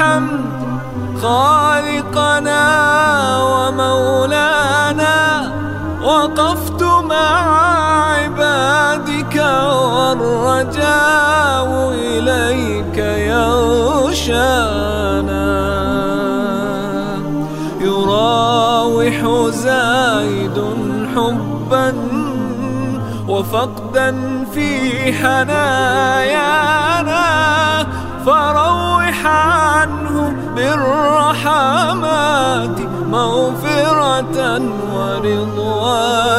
الحمد خالقنا ومولانا، وقفت مع عبادك والرجاء إليك يغشانا يراوح زايد حبا وفقدا في حنايانا. فروح عنه بالرحمات مغفرة ورضوان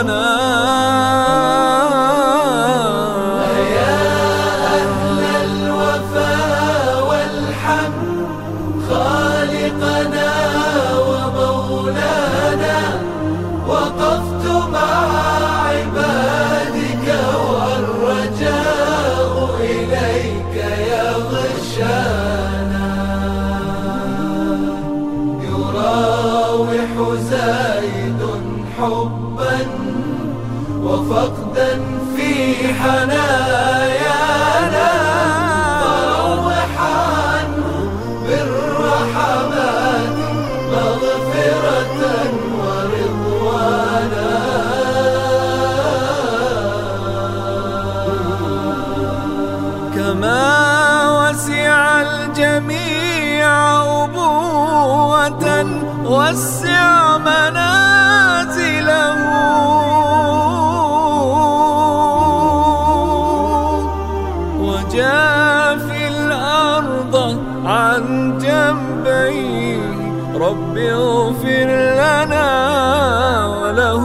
وفقدا في حنايانا فروح عنه بالرحمات مغفرة ورضوانا. كما وسع الجميع أبوة وسع منازله عن جنبيه رب اغفر لنا وله.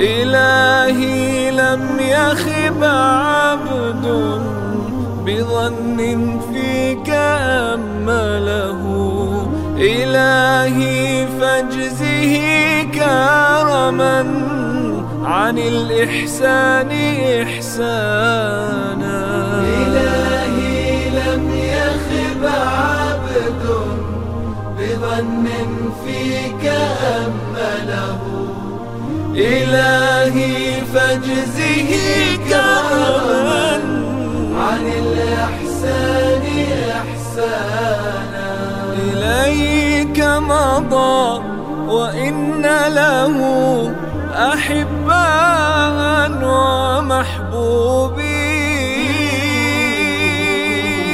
إلهي لم يخب عبد بظن فيك أمله إلهي فاجزه كرما. عن الإحسان إحسانا. إلهي لم يخب عبد بظن فيك أمله. إلهي فاجزه كرما عن الإحسان إحسانا. إليك مضى وإن له أحباء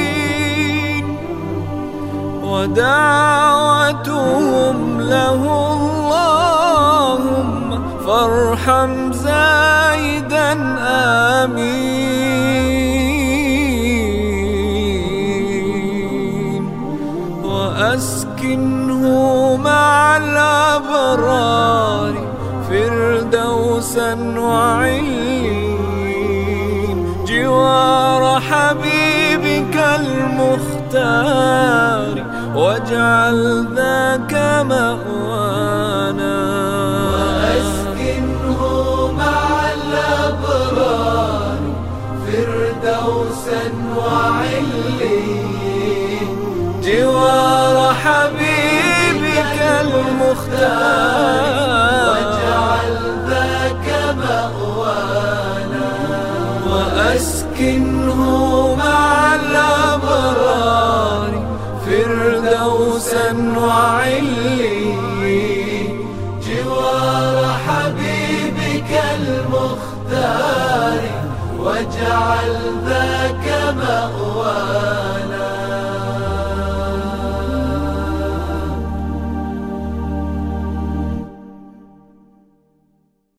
ومحبوبين ودعوتهم له اللهم فارحم زايدا آمين وأسكنه مع الأبرار فردوسا وعلين المختار واجعل ذاك مأوانا. وأسكنه مع الأبرار فردوسا وعلين جوار حبيبك المختار. وأسكنه مع الأبرار فردوسا وعلي جوار حبيبك المختار واجعل ذاك